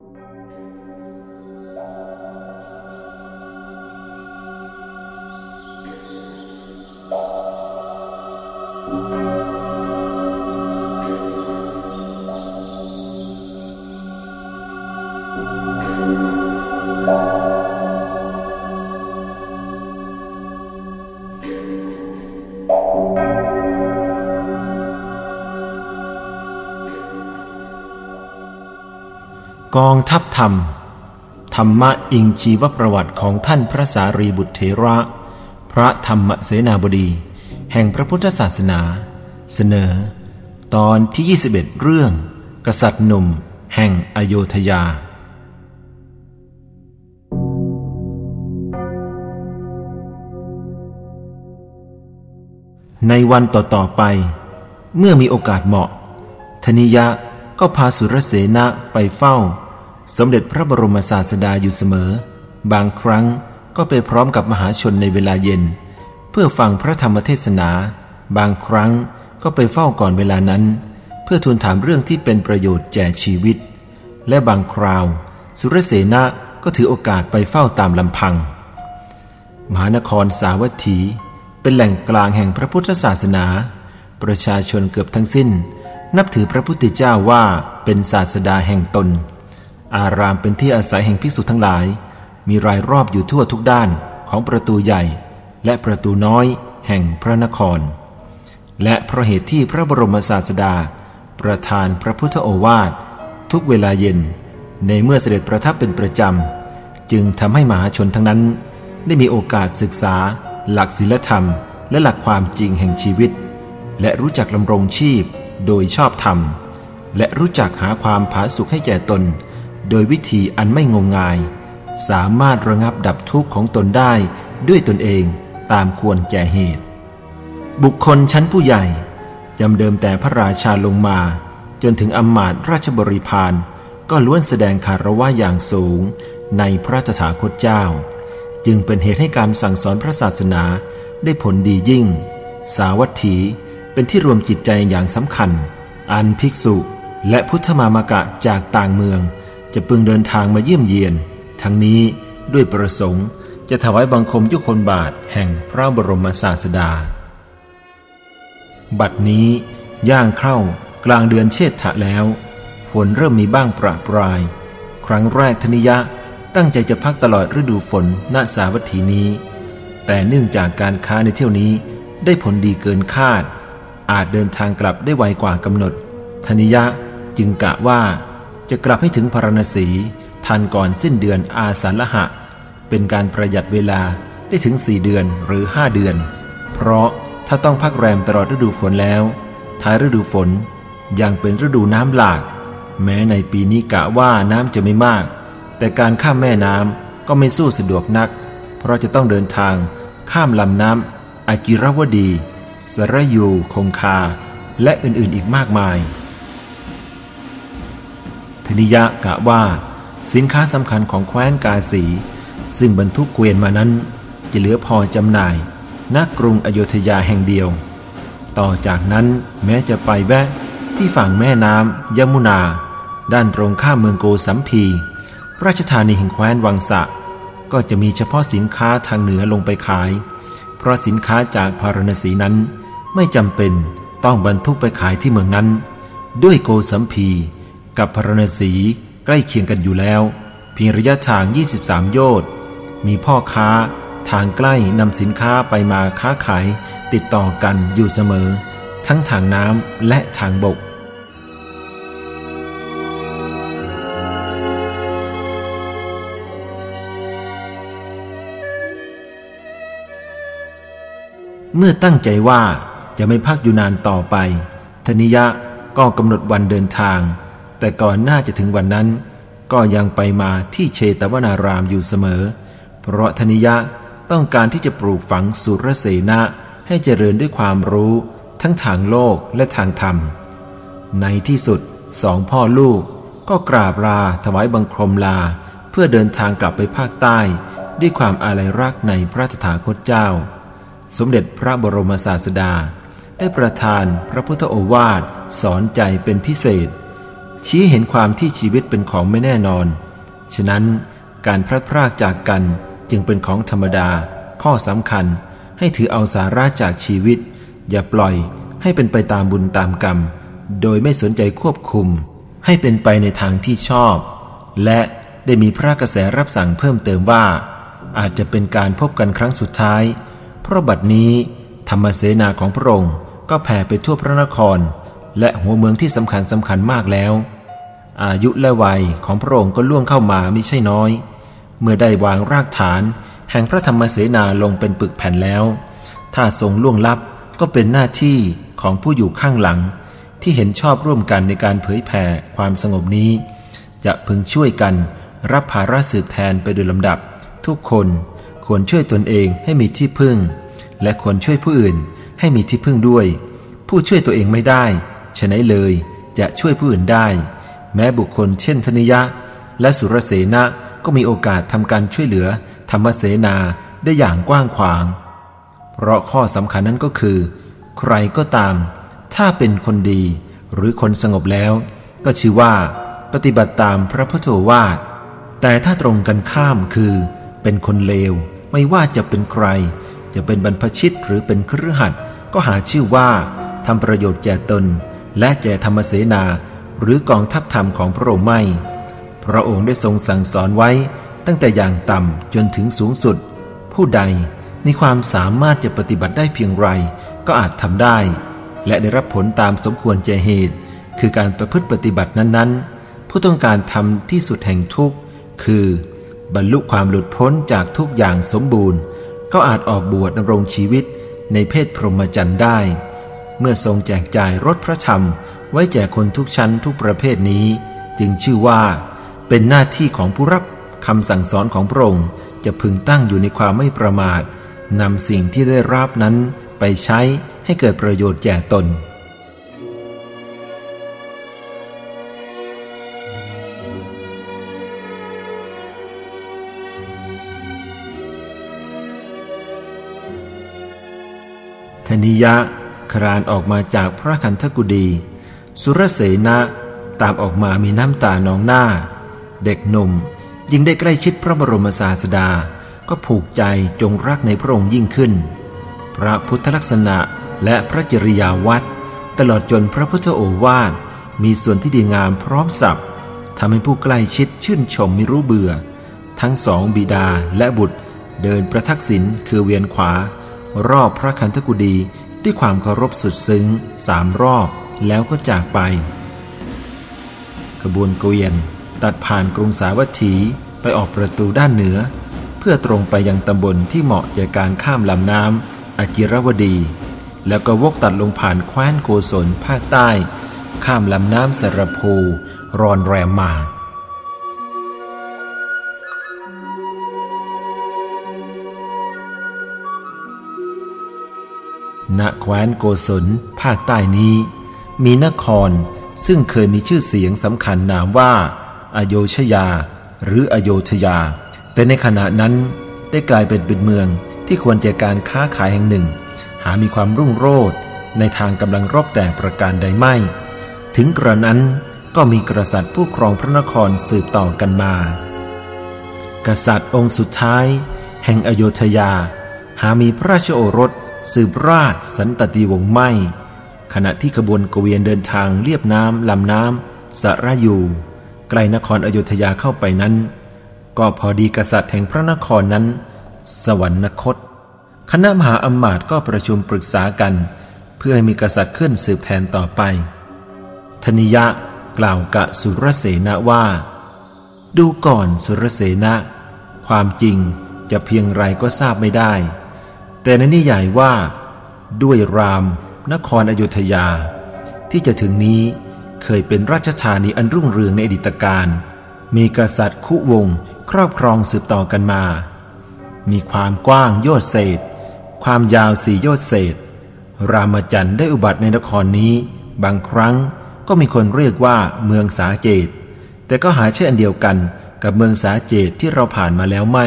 Música กองทัพธรรม ธรรมะอิงชีวประวัติของท่านพระสารีบุตรเถระ พระธรรมเสนาบดี แห่งพระพุทธศาสนา เสนอ ตอนที่ 21 เรื่อง กษัตริย์หนุ่ม แห่งอโยธยา ในวันต่อๆไป เมื่อมีโอกาสเหมาะธนิยะ ก็พาสุรเสนะไปเฝ้า สมเด็จพระบรมศาสดาอยู่เสมอ บางครั้งก็ไปพร้อมกับมหาชนในเวลาเย็น เพื่อฟังพระธรรมเทศนา บางครั้งก็ไปเฝ้าก่อนเวลานั้น เพื่อทูลถามเรื่องที่เป็นประโยชน์แก่ชีวิต และบางคราว สุรเสนะก็ถือโอกาสไปเฝ้าตามลำพัง มหานครสาวัตถี เป็นแหล่งกลางแห่งพระพุทธศาสนา ประชาชนเกือบทั้งสิ้น นับถือพระพุทธเจ้าว่าเป็นศาสดาแห่งตน อารามเป็นที่อาศัยแห่งภิกษุทั้งหลาย มีรายรอบอยู่ทั่วทุกด้านของประตูใหญ่ และประตูน้อยแห่งพระนคร และเพราะเหตุที่พระบรมศาสดา ประทานพระพุทธโอวาท ทุกเวลาเย็น ในเมื่อเสด็จประทับเป็นประจำ จึงทำให้มหาชนทั้งนั้น ได้มีโอกาสศึกษา หลักศีลธรรม และหลักความจริงแห่งชีวิต และรู้จักลำรงชีพ โดยชอบธรรม และรู้จักหาความผาสุกให้แก่ตน โดยวิธีอันไม่งมงาย สามารถระงับดับทุกข์ของตนได้ด้วยตนเองตามควรแก่เหตุ บุคคลชั้นผู้ใหญ่จำเดิมแต่พระราชาลงมา จนถึงอำมาตย์ราชบริพารก็ล้วนแสดงคารวะอย่างสูง ในพระตถาคตเจ้า จึงเป็นเหตุให้การสั่งสอนพระศาสนาได้ผลดียิ่ง สาวัตถี เป็นที่รวมจิตใจอย่างสำคัญ อันภิกษุ และพุทธมามกะจากต่างเมือง จะพึงเดินทางมาเยี่ยมเยียน ทั้งนี้ด้วยประสงค์จะถวายบังคมยุคนบาทแห่งพระบรมศาสดา บัดนี้ย่างเข้ากลางเดือนเชษฐะแล้ว ฝนเริ่มมีบ้างประปราย ครั้งแรกธนิยะตั้งใจจะพักตลอดฤดูฝนณสาวัตถีนี้ แต่เนื่องจากการค้าในเที่ยวนี้ได้ผลดีเกินคาด อาจเดินทางกลับได้ไวกว่ากำหนด ธนิยะจึงกะว่า จะกลับให้ถึงพารณสีทันก่อนสิ้นเดือนอาสาฬหะ เป็นการประหยัดเวลาได้ถึงสี่เดือนหรือห้าเดือน เพราะถ้าต้องพักแรมตลอดฤดูฝนแล้ว ท้ายฤดูฝนยังเป็นฤดูน้ำหลาก แม้ในปีนี้กะว่าน้ำจะไม่มาก แต่การข้ามแม่น้ำก็ไม่สู้สะดวกนัก เพราะจะต้องเดินทางข้ามลำน้ำอากิรวดี สรยู คงคา และอื่นๆอีกมากมาย ธนิยะกะว่า สินค้าสำคัญของแคว้นกาสี ซึ่งบรรทุกเกวียนมานั้น จะเหลือพอจำหน่ายณกรุงอโยธยาแห่งเดียว ต่อจากนั้นแม้จะไปแวะที่ฝั่งแม่น้ำยมุนา ด้านตรงข้ามเมืองโกสัมพี ราชธานีแห่งแคว้นวังสะ ก็จะมีเฉพาะสินค้าทางเหนือลงไปขาย เพราะสินค้าจากพารณสีนั้น ไม่จำเป็นต้องบรรทุกไปขายที่เมืองนั้น ด้วยโกสัมพี กับพรณสีใกล้เคียงกันอยู่แล้ว เพียงระยะทาง 23 โยชน์มีพ่อค้าทางใกล้นำสินค้าไปมาค้าขายติดต่อกันอยู่เสมอ ทั้งทางน้ำและทางบก เมื่อตั้งใจว่า จะไม่พักอยู่นานต่อไป ธนิยะก็กำหนดวันเดินทาง แต่ก่อนหน้าจะถึงวันนั้น ก็ยังไปมาที่เชตวนารามอยู่เสมอ เพราะธนิยะต้องการที่จะปลูกฝังสุรเสนะให้เจริญด้วยความรู้ทั้งทางโลกและทางธรรม ในที่สุดสองพ่อลูกก็กราบลาถวายบังคมลา เพื่อเดินทางกลับไปภาคใต้ ด้วยความอาลัยรักในพระตถาคตเจ้า สมเด็จพระบรมศาสดา ได้ประทานพระพุทธโอวาทสอนใจเป็นพิเศษ ชี้เห็นความที่ชีวิตเป็นของไม่แน่นอน ฉะนั้นการพลัดพรากจากกันจึงเป็นของธรรมดา ข้อสำคัญให้ถือเอาสาระจากชีวิต อย่าปล่อยให้เป็นไปตามบุญตามกรรม โดยไม่สนใจควบคุม ให้เป็นไปในทางที่ชอบ และได้มีพระกระแสรับสั่งเพิ่มเติมว่า อาจจะเป็นการพบกันครั้งสุดท้าย เพราะบัดนี้ธรรมเสนาของพระองค์ ก็แผ่ไปทั่วพระนคร และหัวเมืองที่สำคัญสำคัญมากแล้ว อายุและวัยของพระองค์ก็ล่วงเข้ามามิใช่น้อย เมื่อได้วางรากฐาน แห่งพระธรรมเสนาลงเป็นปึกแผ่นแล้ว ถ้าทรงล่วงลับก็เป็นหน้าที่ของผู้อยู่ข้างหลัง ที่เห็นชอบร่วมกันในการเผยแผ่ความสงบนี้ จะพึงช่วยกันรับภาระสืบแทนไปโดยลำดับ ทุกคนควรช่วยตนเองให้มีที่พึ่ง และควรช่วยผู้อื่น ให้มีที่พึ่งด้วย ผู้ช่วยตัวเองไม่ได้ฉะนั้นเลยจะช่วยผู้อื่นได้ แม้บุคคลเช่นธนิยะ และสุรเสนะก็มีโอกาสทำการช่วยเหลือ ธรรมเสนาได้อย่างกว้างขวาง เพราะข้อสำคัญนั้นก็คือ ใครก็ตาม ถ้าเป็นคนดี หรือคนสงบแล้ว ก็ชื่อว่า ปฏิบัติตามพระพุทธวาท แต่ถ้าตรงกันข้ามคือ เป็นคนเลว ไม่ว่าจะเป็นใคร จะเป็นบรรพชิตหรือเป็นครือขัด ก็หาชื่อว่าทำประโยชน์แก่ตน และแก่ธรรมเสนา หรือกองทัพธรรมของพระองค์ไม่ พระองค์ได้ทรงสั่งสอนไว้ตั้งแต่อย่างต่ำจนถึงสูงสุด ผู้ใดมีความสามารถจะปฏิบัติได้เพียงไร ก็อาจทำได้ และได้รับผลตามสมควรแก่เหตุ คือการประพฤติปฏิบัตินั้นๆ ผู้ต้องการทำที่สุดแห่งทุกข์คือบรรลุความหลุดพ้นจากทุกอย่างสมบูรณ์ ก็อาจออกบวชดำรงชีวิต ในเพศพรหมจรรย์ได้ เมื่อทรงแจกจ่ายรถพระธรรม ไว้แจกคนทุกชั้นทุกประเภทนี้ จึงชื่อว่า เป็นหน้าที่ของผู้รับคำสั่งสอนของพระองค์จะพึงตั้งอยู่ในความไม่ประมาทนำสิ่งที่ได้รับนั้นไปใช้ให้เกิดประโยชน์แก่ตน นิยะ ครานออกมาจากพระคันธกุดี สุรเสนะตามออกมามีน้ำตานองหน้า เด็กหนุ่มยิ่งได้ใกล้ชิดพระบรมศาสดา ก็ผูกใจจงรักในพระองค์ยิ่งขึ้น พระพุทธลักษณะและพระจริยาวัดตลอดจนพระพุทธโอวาทมีส่วนที่ดีงามพร้อมสับทำให้ผู้ใกล้ชิดชื่นชมไม่รู้เบื่อ ทั้งสองบิดาและบุตรเดินประทักษิณคือเวียนขวา รอบพระคันธกุดี ด้วยความเคารพสุดซึ้งสามรอบแล้วก็จากไป ขบวนเกวียนตัดผ่านกรุงสาวัตถีไปออกประตูด้านเหนือ เพื่อตรงไปยังตำบลที่เหมาะแก่การข้ามลำน้ำอากิรวดี แล้วก็วกตัดลงผ่านแคว้นโกศลภาคใต้ ข้ามลำน้ำสระพูรอนแรมมา ณแคว้นโกศลภาคใต้นี้ มีนครซึ่งเคยมีชื่อเสียงสำคัญนามว่า อโยชยา หรืออโยธยา แต่ในขณะนั้นได้กลายเป็นเป็นเมืองที่ควรแก่การค้าขายแห่งหนึ่ง หามีความรุ่งโรจน์ในทางกำลังรบแต่ประการใดไม่ ถึงกระนั้นก็มีกษัตริย์ผู้ครองพระนครสืบต่อกันมา กษัตริย์องค์สุดท้าย แห่งอโยธยา หามีพระราชโอรส สืบราชสันตติวงศ์ไม่ ขณะที่ขบวนกเวียนเดินทางเลียบน้ำลำน้ำสระยูไกลนครอยุธยาเข้าไปนั้น ก็พอดีกษัตริย์แห่งพระนครนั้น สวรรคต คณะมหาอมาตย์ก็ประชุมปรึกษากัน เพื่อให้มีกษัตริย์ขึ้นสืบแทนต่อไป ธนิยะกล่าวกับสุรเสนะว่า ดูก่อนสุรเสนะความจริงจะเพียงไรก็ทราบไม่ได้ แต่ในนิยายว่า ด้วยรามนครอยุธยา ที่จะถึงนี้เคยเป็นราชธานีอันรุ่งเรืองในอดีตการ มีกษัตริย์คุวงครอบครองสืบต่อกันมา มีความกว้างโยชเศษ ความยาวสี่โยชเศษ รามจันทร์ได้อุบัติในนครนี้ บางครั้งก็มีคนเรียกว่าเมืองสาเจต แต่ก็หาชื่ออันเดียวกันกับเมืองสาเจตที่เราผ่านมาแล้วไม่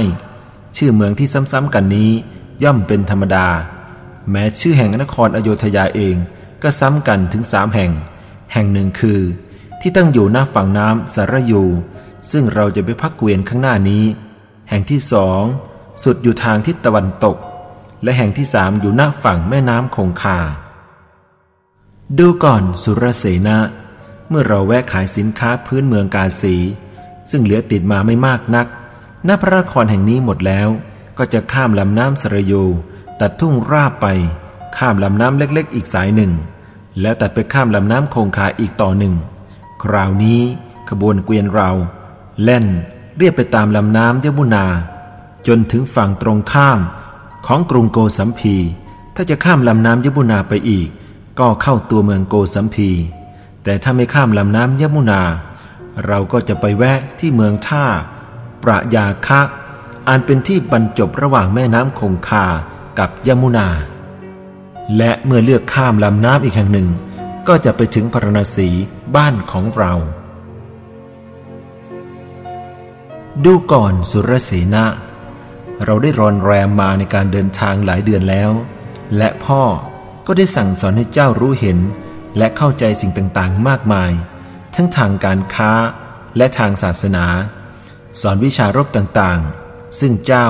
ชื่อเมืองที่ซ้ำๆกันนี้ ย่อมเป็นธรรมดา แม้ชื่อแห่งนครอโยธยาเองก็ซ้ำกันถึงสามแห่ง แห่งหนึ่งคือ ที่ตั้งอยู่หน้าฝั่งน้ำสารยู ซึ่งเราจะไปพักเกวียนข้างหน้านี้ แห่งที่สองสุดอยู่ทางทิศตะวันตก และแห่งที่สามอยู่หน้าฝั่งแม่น้ำคงคา ดูก่อนสุรเสนาเมื่อเราแวะขายสินค้าพื้นเมืองกาสี ซึ่งเหลือติดมาไม่มากนัก หน้าพระนครแห่งนี้หมดแล้ว ก็จะข้ามลำน้ำสระยูตัดทุ่งราบไป ข้ามลำน้ำเล็กๆ อีกสายหนึ่ง แล้วตัดไปข้ามลำน้ำคงคาอีกต่อหนึ่ง คราวนี้ขบวนเกวียนเรา แล่นเรียบไปตามลำน้ำยมุนา จนถึงฝั่งตรงข้ามของกรุงโกสัมพี ถ้าจะข้ามลำน้ำยมุนาไปอีก ก็เข้าตัวเมืองโกสัมพี แต่ถ้าไม่ข้ามลำน้ำยมุนา เราก็จะไปแวะที่เมืองท่า ประยาคะ อันเป็นที่บรรจบระหว่างแม่น้ำคงคากับยมุนา และเมื่อเลือกข้ามลำน้ำอีกแห่งหนึ่ง ก็จะไปถึงพารณสีบ้านของเรา ดูก่อนสุรเสนา เราได้รอนแรมมาในการเดินทางหลายเดือนแล้ว และพ่อก็ได้สั่งสอนให้เจ้ารู้เห็น และเข้าใจสิ่งต่างๆ มากมาย ทั้งทางการค้าและทางศาสนา สอนวิชารบต่างๆ ซึ่งเจ้า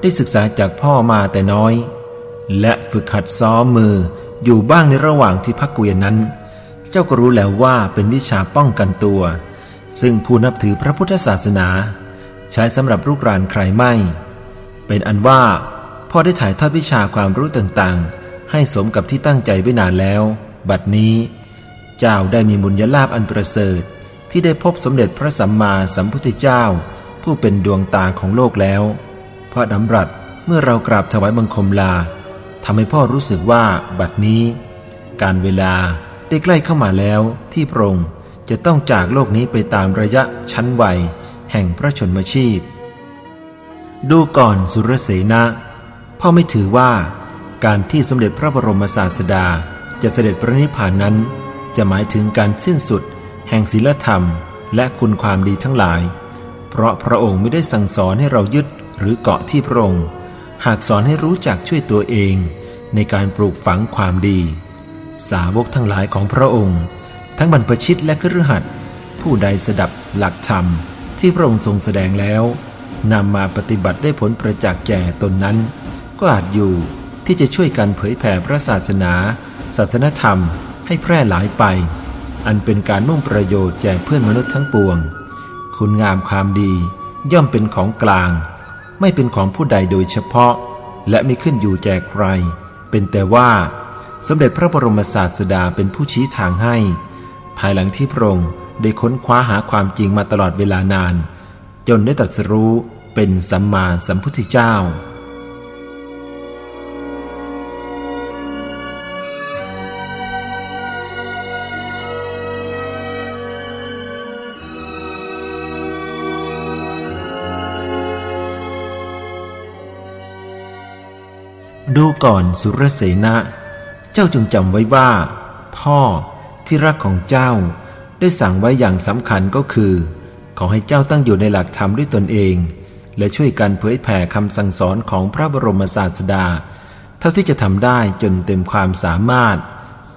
ได้ศึกษาจากพ่อมาแต่น้อย และฝึกหัดซ้อมมืออยู่บ้างในระหว่างที่พักเกวียนนั้น เจ้าก็รู้แล้วว่าเป็นวิชาป้องกันตัว ซึ่งผู้นับถือพระพุทธศาสนา ใช้สำหรับลูกหลานใครไม่ เป็นอันว่าพ่อได้ถ่ายทอดวิชาความรู้ต่างๆ ให้สมกับที่ตั้งใจไว้นานแล้ว บัดนี้ เจ้าได้มีบุญญาลาภอันประเสริฐที่ได้พบสมเด็จพระสัมมาสัมพุทธเจ้า ผู้เป็นดวงตาของโลกแล้ว พระดำรัสเมื่อเรากราบถวายบังคมลาทำให้พ่อรู้สึกว่าบัดนี้ การเวลาได้ใกล้เข้ามาแล้วที่พระองค์จะต้องจากโลกนี้ไปตามระยะชั้นวัย แห่งพระชนมชีพ ดูก่อนสุรเสนาพ่อไม่ถือว่าการที่สมเด็จพระบรมศาสดาจะเสด็จพระนิพพานนั้น จะหมายถึงการสิ้นสุด แห่งศีลธรรม และคุณความดีทั้งหลาย เพราะพระองค์ไม่ได้สั่งสอนให้เรายึดหรือเกาะที่พระองค์ หากสอนให้รู้จักช่วยตัวเอง ในการปลูกฝังความดี สาวกทั้งหลายของพระองค์ ทั้งบรรพชิตและครือขัดผู้ใดสดับหลักธรรมที่พระองค์ทรงแสดงแล้วนำมาปฏิบัติได้ผลประจักษ์แก่ตนนั้น ก็อาจอยู่ที่จะช่วยกันเผยแผ่พระศาสนา ศาสนธรรมให้แพร่หลายไป อันเป็นการมุ่งประโยชน์แก่เพื่อนมนุษย์ทั้งปวง คุณงามความดี ย่อมเป็นของกลาง ไม่เป็นของผู้ใดโดยเฉพาะ และไม่ขึ้นอยู่แจกใคร เป็นแต่ว่า สมเด็จพระบรมศาสดาเป็นผู้ชี้ทางให้ ภายหลังที่พระองค์ได้ค้นคว้าหาความจริงมาตลอดเวลานาน จนได้ตรัสรู้เป็นสัมมาสัมพุทธเจ้า ดูก่อนสุรเสนาเจ้าจงจำไว้ว่า พ่อที่รักของเจ้า ได้สั่งไว้อย่างสำคัญก็คือ ขอให้เจ้าตั้งอยู่ในหลักธรรมด้วยตนเอง และช่วยกันเผยแผ่คำสั่งสอนของพระบรมศาสดา เท่าที่จะทำได้จนเต็มความสามารถ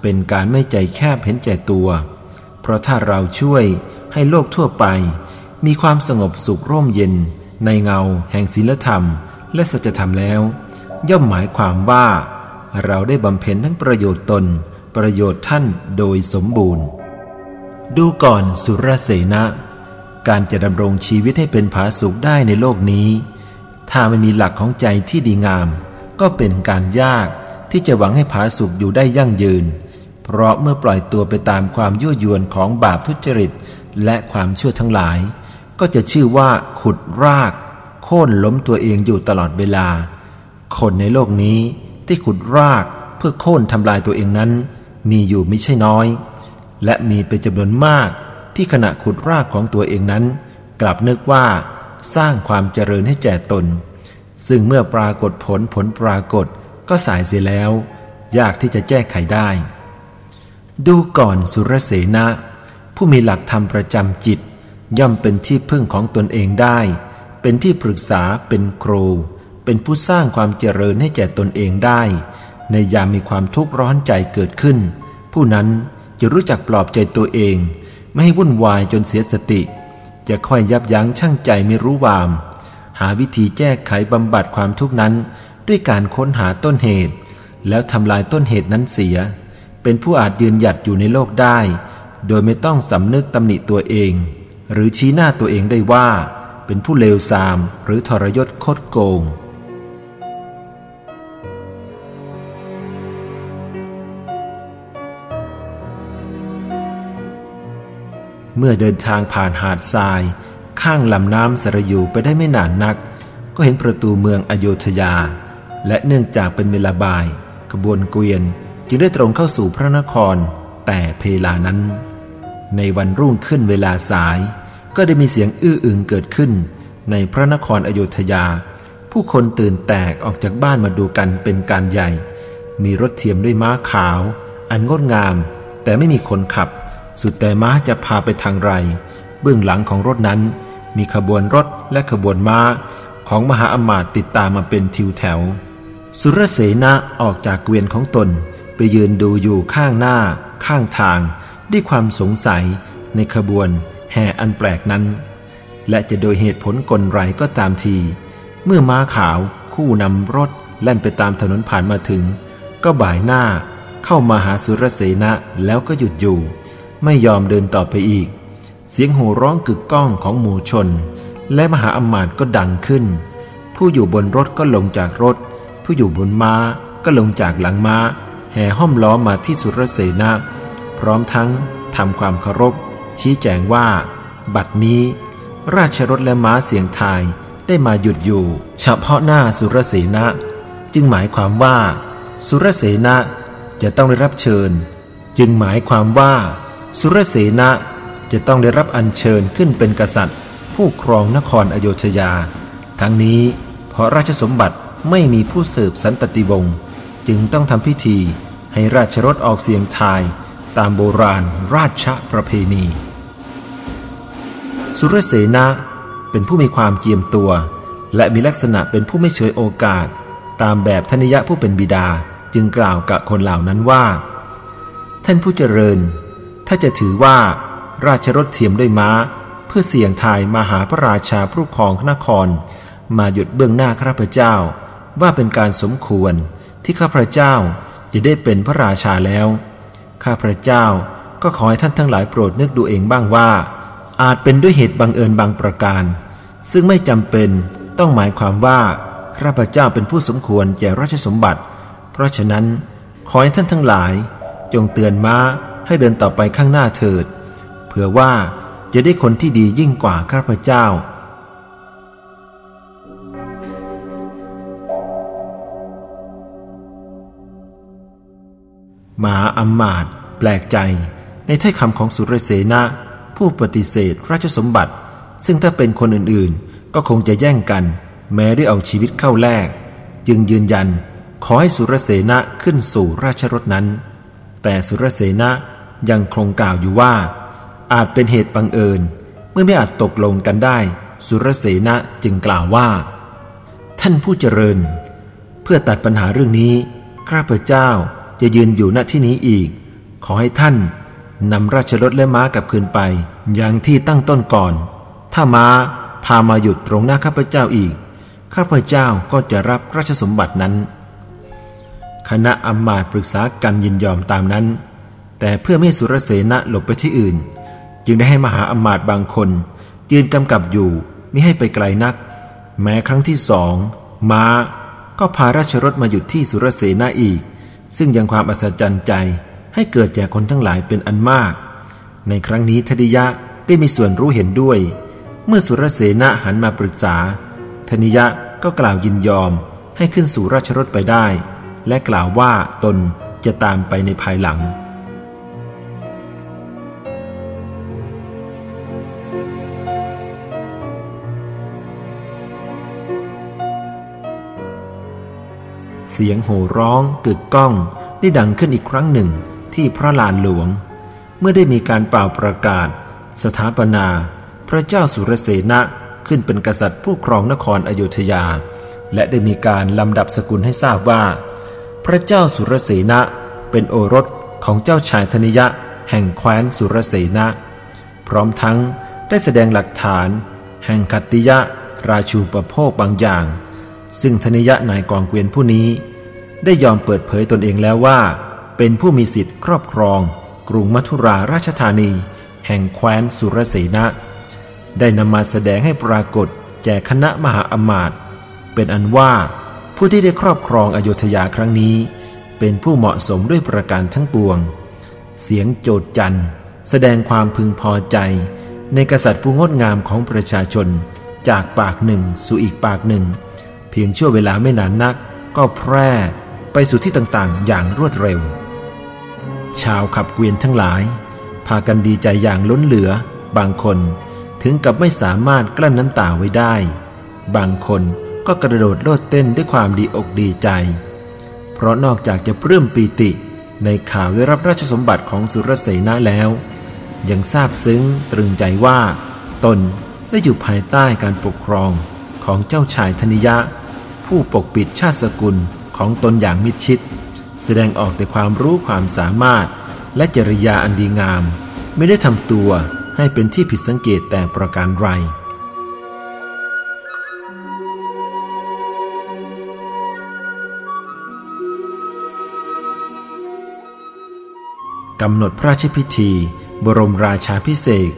เป็นการไม่ใจแคบเห็นแก่ตัว เพราะถ้าเราช่วยให้โลกทั่วไป มีความสงบสุขร่มเย็น ในเงาแห่งศีลธรรม และสัจธรรมแล้ว ย่อมหมายความว่า เราได้บำเพ็ญทั้งประโยชน์ตน ประโยชน์ท่านโดยสมบูรณ์ ดูก่อนสุรเสนะ การจะดำรงชีวิตให้เป็นผาสุกได้ในโลกนี้ ถ้าไม่มีหลักของใจที่ดีงาม ก็เป็นการยากที่จะหวังให้ผาสุกอยู่ได้ยั่งยืน เพราะเมื่อปล่อยตัวไปตามความยั่วยวนของบาปทุจริต และความชั่วทั้งหลาย ก็จะชื่อว่าขุดรากโค่นล้มตัวเองอยู่ตลอดเวลา คนในโลกนี้ที่ขุดรากเพื่อโค่นทำลายตัวเองนั้น มีอยู่ไม่ใช่น้อย และมีเป็นจำนวนมากที่ขณะขุดรากของตัวเองนั้น กลับนึกว่าสร้างความเจริญให้แก่ตน ซึ่งเมื่อปรากฏผลผลปรากฏก็สายเสียแล้ว ยากที่จะแก้ไขได้ ดูก่อนสุรเสนาผู้มีหลักธรรมประจำจิต ย่อมเป็นที่พึ่งของตนเองได้ เป็นที่ปรึกษาเป็นครู เป็นผู้สร้างความเจริญให้แก่ตนเองได้ ในยามมีความทุกข์ร้อนใจเกิดขึ้น ผู้นั้นจะรู้จักปลอบใจตัวเอง ไม่ให้วุ่นวายจนเสียสติ จะค่อยยับยั้งชั่งใจไม่รู้วาม หาวิธีแก้ไขบำบัดความทุกข์นั้น ด้วยการค้นหาต้นเหตุ แล้วทำลายต้นเหตุนั้นเสีย เป็นผู้อาจยืนหยัดอยู่ในโลกได้ โดยไม่ต้องสำนึกตำหนิตัวเอง หรือชี้หน้าตัวเองได้ว่า เป็นผู้เลวทรามหรือทรยศคดโกง เมื่อเดินทางผ่านหาดทราย ข้างลำน้ำสระยูไปได้ไม่นานนัก ก็เห็นประตูเมืองอโยธยา และเนื่องจากเป็นเวลาบ่ายขบวนเกวียนจึงได้ตรงเข้าสู่พระนคร แต่เพลานั้น ในวันรุ่งขึ้นเวลาสาย ก็ได้มีเสียงอื้ออึงเกิดขึ้น ในพระนครอโยธยา ผู้คนตื่นแตกออกจากบ้านมาดูกันเป็นการใหญ่ มีรถเทียมด้วยม้าขาว อันงดงาม แต่ไม่มีคนขับ สุดแต่ม้าจะพาไปทางไร เบื้องหลังของรถนั้น มีขบวนรถและขบวนม้าของมหาอมาตย์ติดตามมาเป็นทิวแถว สุรเสนาออกจากเกวียนของตน ไปยืนดูอยู่ข้างหน้า ข้างทาง ด้วยความสงสัยในขบวนแห่อันแปลกนั้น และจะโดยเหตุผลกลไรก็ตามที เมื่อม้าขาวคู่นำรถแล่นไปตามถนนผ่านมาถึง ก็บ่ายหน้าเข้ามาหาสุรเสนาแล้วก็หยุดอยู่ ไม่ยอมเดินต่อไปอีก เสียงโห่ร้องกึกก้องของหมู่ชน และมหาอมาตย์ก็ดังขึ้น ผู้อยู่บนรถก็ลงจากรถ ผู้อยู่บนม้าก็ลงจากหลังม้า แห่ห้อมล้อมมาที่สุรเสนาพร้อมทั้งทำความเคารพ ชี้แจงว่า บัดนี้ ราชรถและม้าเสียงไทยได้มาหยุดอยู่ เฉพาะหน้าสุรเสนาจึงหมายความว่า สุรเสนาจะต้องได้รับเชิญ จึงหมายความว่า สุรเสนะจะต้องได้รับอัญเชิญขึ้นเป็นกษัตริย์ ผู้ครองนครอโยธยา ทั้งนี้เพราะราชสมบัติไม่มีผู้สืบสันตติวงศ์จึงต้องทำพิธีให้ราชรถออกเสียงทายตามโบราณราชประเพณี สุรเสนะเป็นผู้มีความเจียมตัว และมีลักษณะเป็นผู้ไม่เฉยโอกาส ตามแบบธนิยะผู้เป็นบิดาจึงกล่าวกับคนเหล่านั้นว่า ท่านผู้เจริญ ถ้าจะถือว่าราชรถเทียมด้วยม้า เพื่อเสี่ยงทายมาหาพระราชาผู้ครองนคร มาหยุดเบื้องหน้าข้าพเจ้า ว่าเป็นการสมควรที่ข้าพเจ้าจะได้เป็นพระราชาแล้ว ข้าพเจ้าก็ขอให้ท่านทั้งหลายโปรดนึกดูเองบ้างว่า อาจเป็นด้วยเหตุบังเอิญบางประการ ซึ่งไม่จำเป็นต้องหมายความว่าข้าพเจ้าเป็นผู้สมควรแก่ราชสมบัติ เพราะฉะนั้นขอให้ท่านทั้งหลาย จงเตือนม้า ให้เดินต่อไปข้างหน้าเถิด เผื่อว่าจะได้คนที่ดียิ่งกว่าข้าพเจ้า หมาอัมมาตแปลกใจ ในถ้อยคำของสุรเสนาผู้ปฏิเสธราชสมบัติ ซึ่งถ้าเป็นคนอื่นๆ ก็คงจะแย่งกัน แม้ด้วยเอาชีวิตเข้าแลกจึงยืนยันขอให้สุรเสนาขึ้นสู่ราชรถนั้น แต่สุรเสนา ยังคงกล่าวอยู่ว่า อาจเป็นเหตุบังเอิญ เมื่อไม่อาจตกลงกันได้ สุรเสนะจึงกล่าวว่า ท่านผู้เจริญ เพื่อตัดปัญหาเรื่องนี้ข้าพเจ้าจะยืนอยู่ณที่นี้อีก ขอให้ท่านนำราชรถและม้ากลับคืนไป อย่างที่ตั้งต้นก่อน ถ้าม้าพามาหยุดตรงหน้าข้าพเจ้าอีก ข้าพเจ้าก็จะรับราชสมบัตินั้น คณะอมมาตปรึกษากันยินยอมตามนั้น แต่เพื่อไม่สุรเสนะหลบไปที่อื่น จึงได้ให้มหาอมาตย์บางคน ยืนกำกับอยู่ไม่ให้ไปไกลนัก แม้ครั้งที่สองม้าก็พาราชรถมาหยุดที่สุรเสนาอีก ซึ่งยังความอัศจรรย์ใจให้เกิดแก่คนทั้งหลายเป็นอันมาก ในครั้งนี้ทดิยะได้มีส่วนรู้เห็นด้วย เมื่อสุรเสนาหันมาปรึกษาธนิยะก็กล่าวยินยอมให้ขึ้นสู่ราชรถไปได้ และกล่าวว่าตนจะตามไปในภายหลัง เสียงโห่ร้องกึกก้องได้ดังขึ้นอีกครั้งหนึ่งที่พระลานหลวง เมื่อได้มีการเป่าประกาศ สถาปนา พระเจ้าสุรเสนะขึ้นเป็นกษัตริย์ผู้ครองนครอโยธยา และได้มีการลำดับสกุลให้ทราบว่า พระเจ้าสุรเสนะเป็นโอรสของเจ้าชายธนิยะแห่งแคว้นสุรเสนะ พร้อมทั้งได้แสดงหลักฐาน แห่งคัตติยะราชูปโภคบางอย่าง ซึ่งธนิยะนายกองเกวียนผู้นี้ ได้ยอมเปิดเผยตนเองแล้วว่า เป็นผู้มีสิทธิ์ครอบครอง กรุงมัทุราราชธานี แห่งแคว้นสุรเสนะ ได้นำมาแสดงให้ปรากฏแก่คณะมหาอมาตย์เป็นอันว่าผู้ที่ได้ครอบครองอโยธยาครั้งนี้ เป็นผู้เหมาะสมด้วยประการทั้งปวง เสียงโจดจันแสดงความพึงพอใจ ในกษัตริย์ผู้งดงามของประชาชน จากปากหนึ่งสู่อีกปากหนึ่ง พียงชั่วเวลาไม่นานนัก ก็แพร่ไปสู่ที่ต่างๆ อย่างรวดเร็ว ชาวขับเกวียนทั้งหลาย พากันดีใจอย่างล้นเหลือ บางคนถึงกับไม่สามารถกลั้นน้ำตาไว้ได้ บางคนก็กระโดดโลดเต้นด้วยความดีอกดีใจ เพราะนอกจากจะปลื้มปีติในข่าวได้รับราชสมบัติของสุรเสนาแล้ว ยังทราบซึ้งตรึงใจว่า ตนได้อยู่ภายใต้การปกครองของเจ้าชายธนิยะ ผู้ปกปิดชาติสกุลของตนอย่างมิดชิด แสดงออกแต่ความรู้ความสามารถ และจริยาอันดีงาม ไม่ได้ทำตัวให้เป็นที่ผิดสังเกตแต่ประการไรกำหนดพระราชพิธี บรมราชาพิเศษ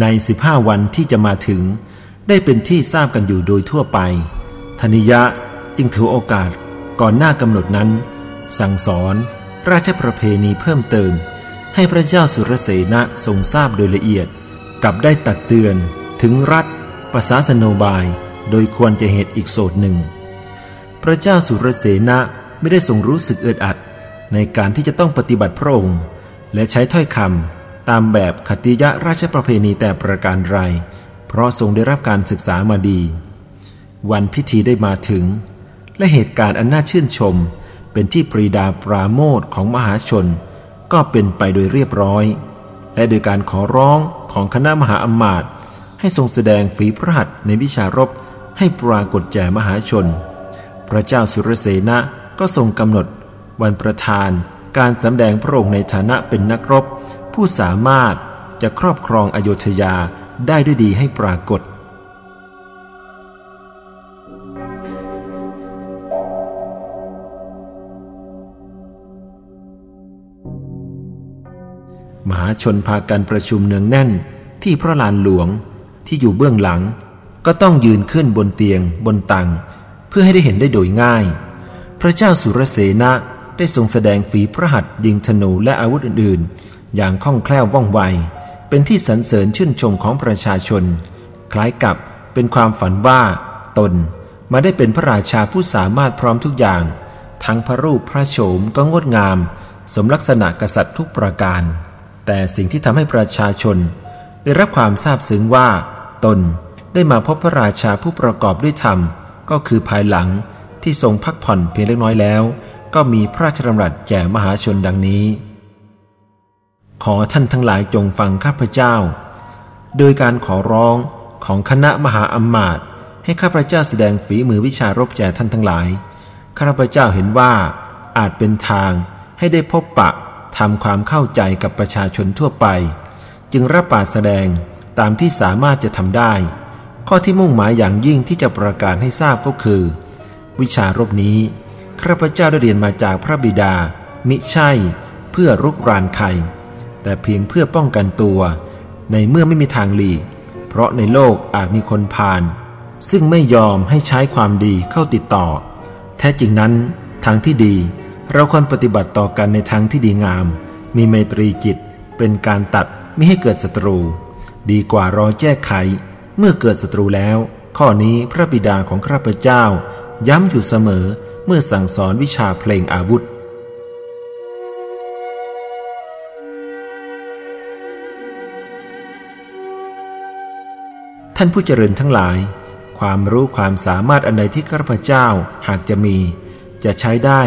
ใน 15 วันที่จะมาถึง ได้เป็นที่ทราบกันอยู่โดยทั่วไป ธนิยะจึงถือโอกาสก่อนหน้ากำหนดนั้น สั่งสอนราชประเพณีเพิ่มเติม ให้พระเจ้าสุรเสนะทรงทราบโดยละเอียด กับได้ตักเตือนถึงรัฐประสาสโนบาย โดยควรจะเหตุอีกโสดหนึ่ง พระเจ้าสุรเสนะไม่ได้ทรงรู้สึกเอิดอัด ในการที่จะต้องปฏิบัติพระองค์ และใช้ถ้อยคำตามแบบคติยะราชประเพณีแต่ประการไร เพราะทรงได้รับการศึกษามาดี วันพิธีได้มาถึง และเหตุการณ์อันน่าชื่นชม เป็นที่ปรีดาปราโมทของมหาชน ก็เป็นไปโดยเรียบร้อย และโดยการขอร้องของคณะมหาอมาตย์ให้ทรงแสดงฝีพระหัตถ์ในวิชารบให้ปรากฏแก่มหาชน พระเจ้าสุรเสนะก็ทรงกำหนด วันประธาน การสำแดงพระองค์ในฐานะเป็นนักรบ ผู้สามารถจะครอบครองอโยธยาได้ด้วยดีให้ปรากฏ มหาชนพากันประชุมเนืองแน่นที่พระลานหลวงที่อยู่เบื้องหลัง ก็ต้องยืนขึ้นบนเตียงบนตัง เพื่อให้ได้เห็นได้โดยง่าย พระเจ้าสุรเสนะได้ทรงแสดงฝีพระหัตถ์ยิงธนูและอาวุธอื่นๆ อย่างคล่องแคล่วว่องไว เป็นที่สรรเสริญชื่นชมของประชาชน คล้ายกับเป็นความฝันว่า ตนมาได้เป็นพระราชาผู้สามารถพร้อมทุกอย่าง ทั้งพระรูปพระโฉมก็งดงาม สมลักษณะกษัตริย์ทุกประการ แต่สิ่งที่ทำให้ประชาชน ได้รับความทราบซึ้งว่า ตนได้มาพบพระราชาผู้ประกอบด้วยธรรม ก็คือภายหลังที่ทรงพักผ่อนเพียงเล็กน้อยแล้ว ก็มีพระราชดำรัสแก่มหาชนดังนี้ ขอท่านทั้งหลายจงฟังข้าพเจ้า โดยการขอร้องของคณะมหาอัมมาตให้ข้าพเจ้าแสดงฝีมือวิชารบแก่ท่านทั้งหลาย ข้าพเจ้าเห็นว่าอาจเป็นทางให้ได้พบปะ ทำความเข้าใจกับประชาชนทั่วไป จึงรับปากแสดงตามที่สามารถจะทำได้ ข้อที่มุ่งหมายอย่างยิ่งที่จะประกาศให้ทราบก็คือ วิชารบนี้ข้าพเจ้าได้เรียนมาจากพระบิดา มิใช่ เพื่อรุกรานใคร แต่เพียงเพื่อป้องกันตัว ในเมื่อไม่มีทางหลีก เพราะในโลกอาจมีคนพาลซึ่งไม่ยอมให้ใช้ความดีเข้าติดต่อ แท้จริงนั้นทางที่ดี เราควรปฏิบัติต่อกันในทางที่ดีงาม มีไมตรีจิต เป็นการตัดไม่ให้เกิดศัตรู ดีกว่ารอแก้ไข เมื่อเกิดศัตรูแล้ว ข้อนี้พระบิดาของข้าพเจ้า ย้ำอยู่เสมอเมื่อสั่งสอนวิชาเพลงอาวุธท่านผู้เจริญทั้งหลาย ความรู้ความสามารถอันใดที่ข้าพเจ้าหากจะมี จะใช้ได้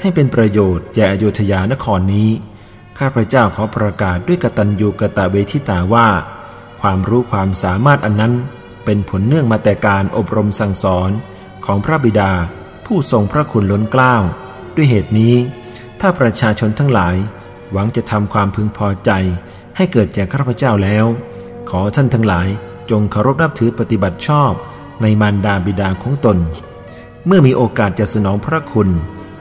ให้เป็นประโยชน์แก่อโยธยานครนี้ ข้าพระเจ้าขอประกาศด้วยกตัญญูกะตะเวทิตาว่า ความรู้ความสามารถอันนั้น เป็นผลเนื่องมาแต่การอบรมสั่งสอนของพระบิดา ผู้ทรงพระคุณล้นเกล้า ด้วยเหตุนี้ ถ้าประชาชนทั้งหลาย หวังจะทำความพึงพอใจ ให้เกิดแก่ข้าพเจ้าแล้ว ขอท่านทั้งหลายจงเคารพนับถือปฏิบัติชอบในมารดาบิดาของตน เมื่อมีโอกาสจะสนองพระคุณ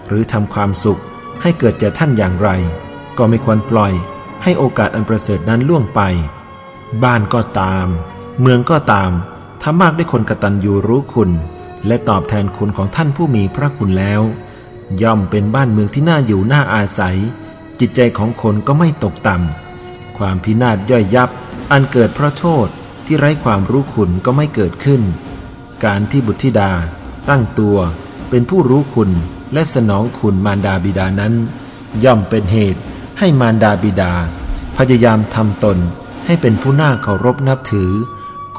หรือทำความสุขให้เกิดแก่ท่านอย่างไร ก็ไม่ควรปล่อยให้โอกาสอันประเสริฐนั้นล่วงไป บ้านก็ตาม เมืองก็ตามถ้ามากด้วยคนกตัญญูรู้คุณ และตอบแทนคุณของท่านผู้มีพระคุณแล้ว ย่อมเป็นบ้านเมืองที่น่าอยู่น่าอาศัย จิตใจของคนก็ไม่ตกต่ำความพินาศย่อยยับ อันเกิดเพราะโทษที่ไร้ความรู้คุณก็ไม่เกิดขึ้น การที่บุตรธิดา ตั้งตัวเป็นผู้รู้คุณ และสนองคุณมารดาบิดานั้น ย่อมเป็นเหตุให้มารดาบิดา พยายามทำตนให้เป็นผู้น่าเคารพนับถือ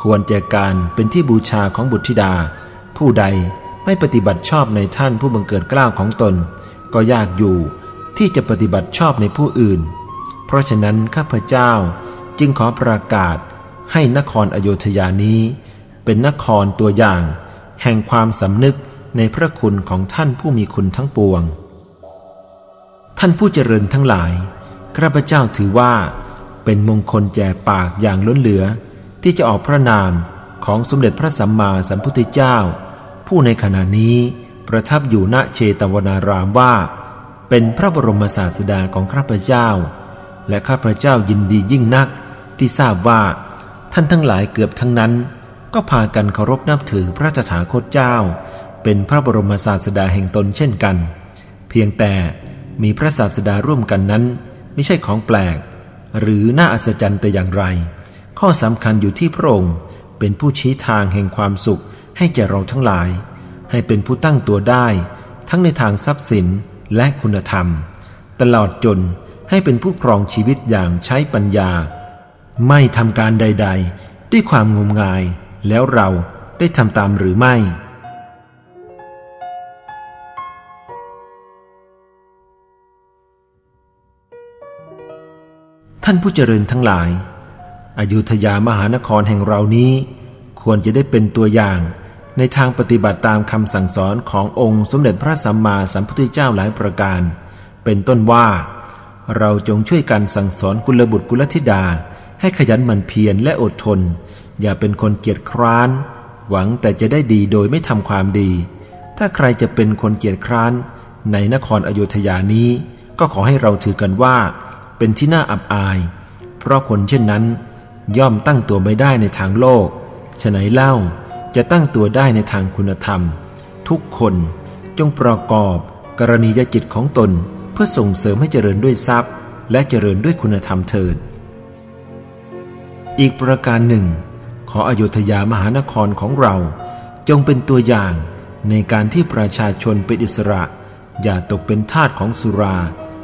ควรแก่การเป็นที่บูชาของบุตรธิดา ผู้ใดไม่ปฏิบัติชอบในท่านผู้บังเกิดกล้าวของตน ก็ยากอยู่ที่จะปฏิบัติชอบในผู้อื่น เพราะฉะนั้นข้าพเจ้าจึงขอประกาศให้นครอโยธยานี้ เป็นนครตัวอย่าง แห่งความสำนึก ในพระคุณของท่านผู้มีคุณทั้งปวง ท่านผู้เจริญทั้งหลายข้าพเจ้าถือว่า เป็นมงคลแก่ปากอย่างล้นเหลือ ที่จะออกพระนามของสมเด็จพระสัมมาสัมพุทธเจ้า ผู้ในขณะนี้ประทับอยู่ณเชตวนารามว่า เป็นพระบรมศาสดาของข้าพเจ้า และข้าพเจ้ายินดียิ่งนักที่ทราบว่า ท่านทั้งหลายเกือบทั้งนั้น ก็พากันเคารพนับถือพระถาคตเจ้า เป็นพระบรมศาสดาแห่งตนเช่นกัน เพียงแต่มีพระศาสดาร่วมกันนั้น ไม่ใช่ของแปลก หรือน่าอัศจรรย์แต่อย่างไร ข้อสำคัญอยู่ที่พระองค์เป็นผู้ชี้ทางแห่งความสุขให้แก่เราทั้งหลาย ให้เป็นผู้ตั้งตัวได้ ทั้งในทางทรัพย์สินและคุณธรรม ตลอดจนให้เป็นผู้ครองชีวิตอย่างใช้ปัญญา ไม่ทำการใด ๆ ด้วยความงมงายแล้วเราได้ทำตามหรือไม่ ท่านผู้เจริญทั้งหลายอยุธยามหานครแห่งเรานี้ ควรจะได้เป็นตัวอย่าง ในทางปฏิบัติตามคำสั่งสอนขององค์สมเด็จพระสัมมาสัมพุทธเจ้าหลายประการ เป็นต้นว่า เราจงช่วยกันสั่งสอนกุลบุตรกุลธิดา ให้ขยันหมั่นเพียรและอดทน อย่าเป็นคนเกียจคร้าน หวังแต่จะได้ดีโดยไม่ทำความดี ถ้าใครจะเป็นคนเกียจคร้าน ในนครอโยธยานี้ ก็ขอให้เราถือกันว่า เป็นที่น่าอับอาย เพราะคนเช่นนั้น ย่อมตั้งตัวไม่ได้ในทางโลกฉะไหนเล่าจะตั้งตัวได้ในทางคุณธรรม ทุกคนจงประกอบกรณียจิตของตนเพื่อส่งเสริมให้เจริญด้วยทรัพย์ และเจริญด้วยคุณธรรมเถิด อีกประการหนึ่ง ขออโยธยามหานครของเรา จงเป็นตัวอย่างในการที่ประชาชนเป็นอิสระ อย่าตกเป็นทาสของสุรา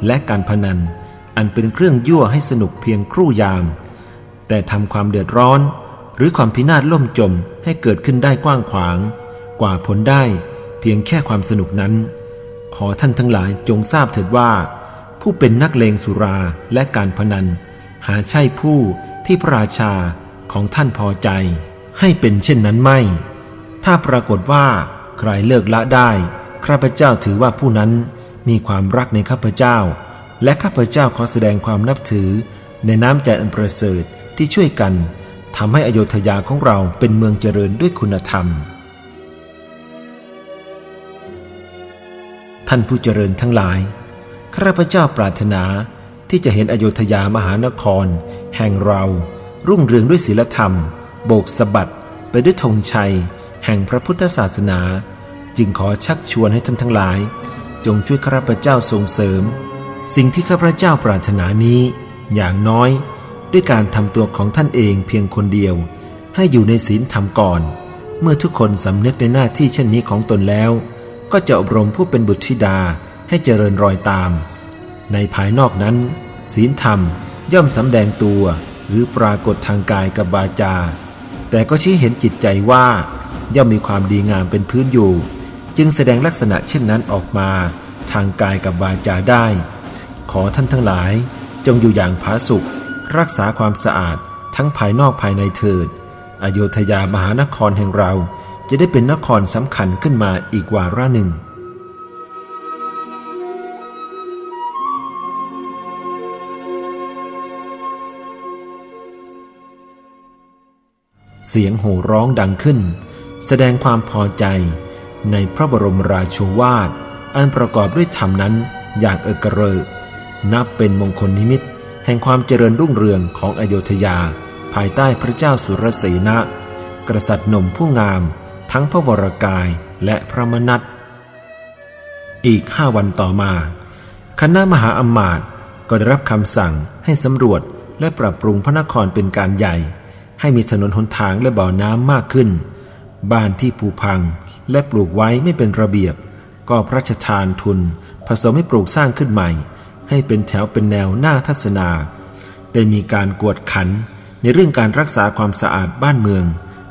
และการพนัน อันเป็นเครื่องยั่วให้สนุกเพียงครู่ยาม แต่ทำความเดือดร้อน หรือความพินาศล่มจมให้เกิดขึ้นได้กว้างขวาง กว่าผลได้เพียงแค่ความสนุกนั้น ขอท่านทั้งหลายจงทราบเถิดว่า ผู้เป็นนักเลงสุราและการพนัน หาใช่ผู้ที่พระราชาของท่านพอใจ ให้เป็นเช่นนั้นไม่ ถ้าปรากฏว่าใครเลิกละได้ข้าพเจ้าถือว่าผู้นั้นมีความรักในข้าพเจ้า และข้าพเจ้าขอแสดงความนับถือ ในน้ำใจอันประเสริฐที่ช่วยกันทำให้อโยธยาของเราเป็นเมืองเจริญด้วยคุณธรรม ท่านผู้เจริญทั้งหลายข้าพเจ้าปรารถนาที่จะเห็นอโยธยามหานคร แห่งเรา รุ่งเรืองด้วยศีลธรรม โบกสะบัดไปด้วยธงชัย แห่งพระพุทธศาสนา จึงขอชักชวนให้ท่านทั้งหลาย จงช่วยข้าพเจ้าส่งเสริม สิ่งที่ข้าพเจ้าปรารถนานี้ อย่างน้อย ด้วยการทำตัวของท่านเองเพียงคนเดียว ให้อยู่ในศีลธรรมก่อน เมื่อทุกคนสำนึกในหน้าที่เช่นนี้ของตนแล้ว ก็จะอบรมผู้เป็นบุตรธิดาให้เจริญรอยตาม ในภายนอกนั้น ศีลธรรมย่อมสำแดงตัว หรือปรากฏทางกายกับบาจา แต่ก็ชี้เห็นจิตใจว่า ย่อมมีความดีงามเป็นพื้นอยู่ จึงแสดงลักษณะเช่นนั้นออกมา ทางกายกับบาจาได้ ขอท่านทั้งหลาย จงอยู่อย่างผาสุกรักษาความสะอาดทั้งภายนอกภายในเถิด อโยธยามหานครแห่งเราจะได้เป็นนครสำคัญขึ้นมาอีกวาระหนึ่ง เสียงโห่ร้องดังขึ้น แสดงความพอใจในพระบรมราชวาท อันประกอบด้วยธรรมนั้นอย่างเอกเริก นับเป็นมงคลนิมิต แห่งความเจริญรุ่งเรืองของอโยธยา ภายใต้พระเจ้าสุรสีนะ กษัตริย์หนุ่มผู้งาม ทั้งพระวรกายและพระมนัตอีกห้าวันต่อมา คณะมหาอมาตย์ก็ได้รับคำสั่งให้สำรวจและปรับปรุงพระนครเป็นการใหญ่ ให้มีถนนหนทางและบ่อน้ำมากขึ้น บ้านที่ผุพังและปลูกไว้ไม่เป็นระเบียบ ก็พระราชทานทุน ผสมให้ปลูกสร้างขึ้นใหม่ ให้เป็นแถวเป็นแนวหน้าทัศนา ได้มีการกวดขันในเรื่องการรักษาความสะอาดบ้านเมือง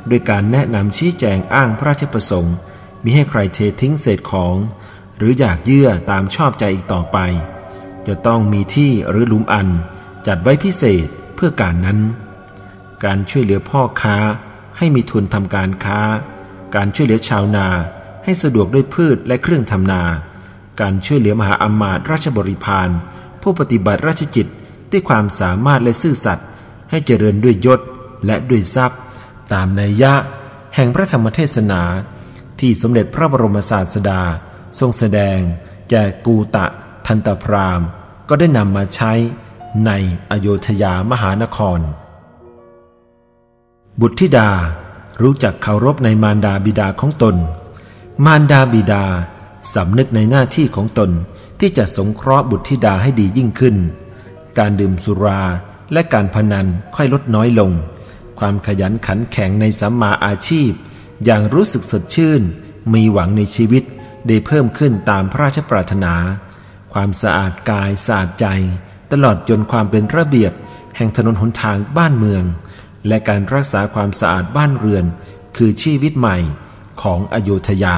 โดยการแนะนำชี้แจงอ้างพระราชประสงค์มิให้ใครเททิ้งเศษของ หรืออยากเยื่อตามชอบใจอีกต่อไป จะต้องมีที่หรือหลุมอันจัดไว้พิเศษเพื่อการนั้น การช่วยเหลือพ่อค้าให้มีทุนทำการค้า การช่วยเหลือชาวนาให้สะดวกด้วยพืชและเครื่องทำนา การช่วยเหลือมหาอมาตย์ราชบริพารผู้ปฏิบัติราชจิตด้วยความสามารถและซื่อสัตย์ให้เจริญด้วยยศและด้วยทรัพย์ ตามนัยยะ แห่งพระธรรมเทศนา ที่สมเด็จพระบรมศาสดา ทรงแสดงแก่กูตะ ทันตพรามก็ได้นำมาใช้ในอโยธยามหานคร บุตรธิดารู้จักเคารพในมารดาบิดาของตน มารดาบิดา สำนึกในหน้าที่ของตนที่จะสงเคราะห์บุตรธิดาให้ดียิ่งขึ้น การดื่มสุราและการพนันค่อยลดน้อยลง ความขยันขันแข็งในสัมมาอาชีพ อย่างรู้สึกสดชื่น มีหวังในชีวิตได้เพิ่มขึ้นตามพระราชปรารถนา ความสะอาดกายสะอาดใจ ตลอดจนความเป็นระเบียบ แห่งถนนหนทางบ้านเมือง และการรักษาความสะอาดบ้านเรือน คือชีวิตใหม่ของอโยธยา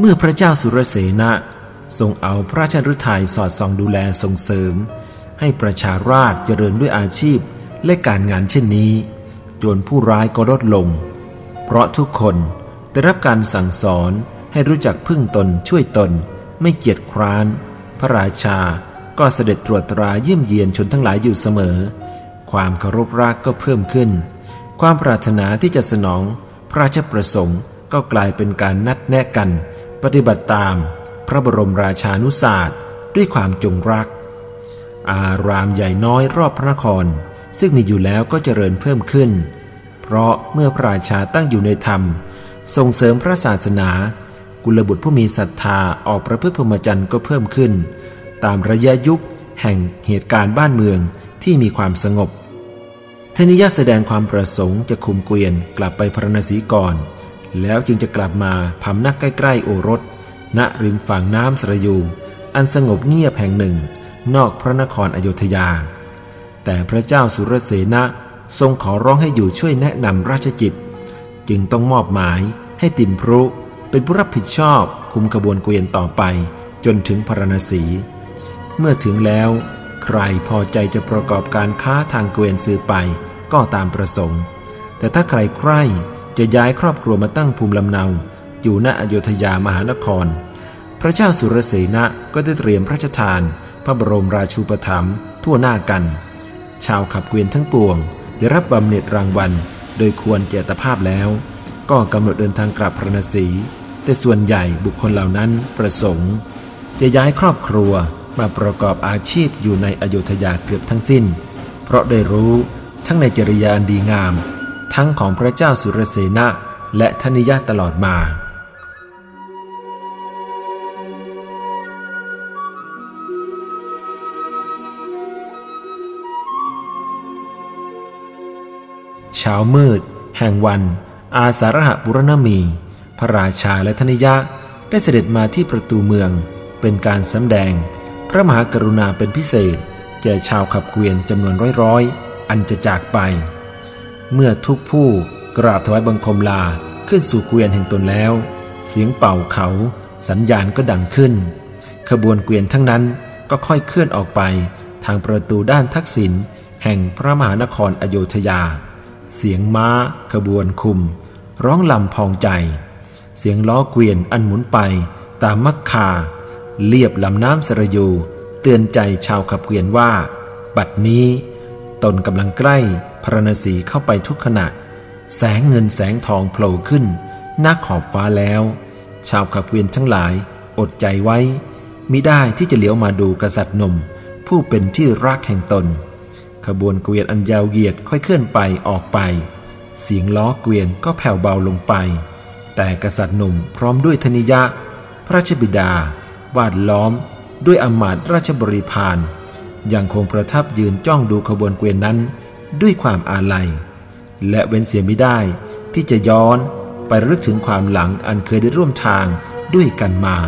เมื่อพระเจ้าสุรเสนะทรงเอาพระราชฤทัยสอดส่องดูแลส่งเสริม ให้ประชาราชเจริญด้วยอาชีพและการงานเช่นนี้ จนผู้ร้ายก็ลดลง เพราะทุกคนได้รับการสั่งสอนให้รู้จักพึ่งตนช่วยตน ไม่เกียจคร้าน พระราชาก็เสด็จตรวจตราเยี่ยมเยียนชนทั้งหลายอยู่เสมอ ความเคารพรักก็เพิ่มขึ้น ความปรารถนาที่จะสนองพระราชประสงค์ก็กลายเป็นการนัดแนะกัน ปฏิบัติตามพระบรมราชานุศาสตร์ด้วยความจงรัก อารามใหญ่น้อยรอบพระนคร ซึ่งมีอยู่แล้วก็เจริญเพิ่มขึ้น เพราะเมื่อพระราชาตั้งอยู่ในธรรม ส่งเสริมพระศาสนา กุลบุตรผู้มีศรัทธาออกประพฤติพรหมจรรย์ก็เพิ่มขึ้น ตามระยะยุคแห่งเหตุการณ์บ้านเมืองที่มีความสงบเทนิยะแสดงความประสงค์จะคุมเกวียนกลับไปพระนศีก่อน แล้วจึงจะกลับมาพำนักใกล้ๆโอรส ณริมฝั่งน้ำสระยู อันสงบเงียบแห่งหนึ่ง นอกพระนครอโยธยา แต่พระเจ้าสุรเสนะทรงขอร้องให้อยู่ช่วยแนะนำราชจิตจึงต้องมอบหมายให้ติมพรุเป็นผู้รับผิดชอบคุมขบวนเกวียนต่อไปจนถึงพระนศีเมื่อถึงแล้ว ใครพอใจจะประกอบการค้าทางเกวียนซื้อไปก็ตามประสงค์ แต่ถ้าใครใคร่ จะย้ายครอบครัวมาตั้งภูมิลำเนา อยู่ณอโยธยามหานคร พระเจ้าสุรเสนะก็ได้เตรียมพระราชทาน พระบรมราชูปถัมภ์ทั่วหน้ากัน ชาวขับเกวียนทั้งปวง ได้รับบำเหน็จรางวัล โดยควรเจตภาพแล้ว ก็กำหนดเดินทางกลับพระนศีแต่ส่วนใหญ่บุคคลเหล่านั้นประสงค์ จะย้ายครอบครัวมาประกอบอาชีพอยู่ในอโยธยาเกือบทั้งสิ้น เพราะได้รู้ทั้งในจริยานดีงาม ทั้งของพระเจ้าสุรเสนะและธนิยะตลอดมา เช้ามืด แห่งวัน อาสารหบุรณมี พระราชาและธนิยะได้เสด็จมาที่ประตูเมือง เป็นการสำแดง พระมหากรุณาเป็นพิเศษแก่ชาวขับเกวียนจำนวนร้อยๆ อันจะจากไป เมื่อทุกผู้กราบถวายบังคมลาขึ้นสู่เกวียนแห่งตนแล้ว เสียงเป่าเขา สัญญาณก็ดังขึ้น ขบวนเกวียนทั้งนั้นก็ค่อยเคลื่อนออกไปทางประตูด้านทักษิณแห่งพระมหานครอโยธยา เสียงม้า ขบวนคุม ร้องลำพองใจ เสียงล้อเกวียนอันหมุนไปตามมักคา เลียบลำน้ำสระยู เตือนใจชาวขับเกวียนว่า บัดนี้ ตนกำลังใกล้ ระนศีเข้าไปทุกขณะ แสงเงินแสงทองโผล่ขึ้นหน้าขอบฟ้าแล้ว ชาวขับเกวียนทั้งหลายอดใจไว้มิได้ที่จะเหลียวมาดูกษัตริย์หนุ่ม ผู้เป็นที่รักแห่งตน ขบวนเกวียนอันยาวเหยียดค่อยเคลื่อนไปออกไป เสียงล้อเกวียนก็แผ่วเบาลงไป แต่กษัตริย์หนุ่มพร้อมด้วยธนิยะ พระราชบิดา วาดล้อม ด้วยอมาตราชบริพารยังคงประทับยืนจ้องดูขบวนเกวียนนั้น ด้วยความอาลัย และเว้นเสียไม่ได้ที่จะย้อนไปรึกถึงความหลังอันเคยได้ร่วมทางด้วยกันมา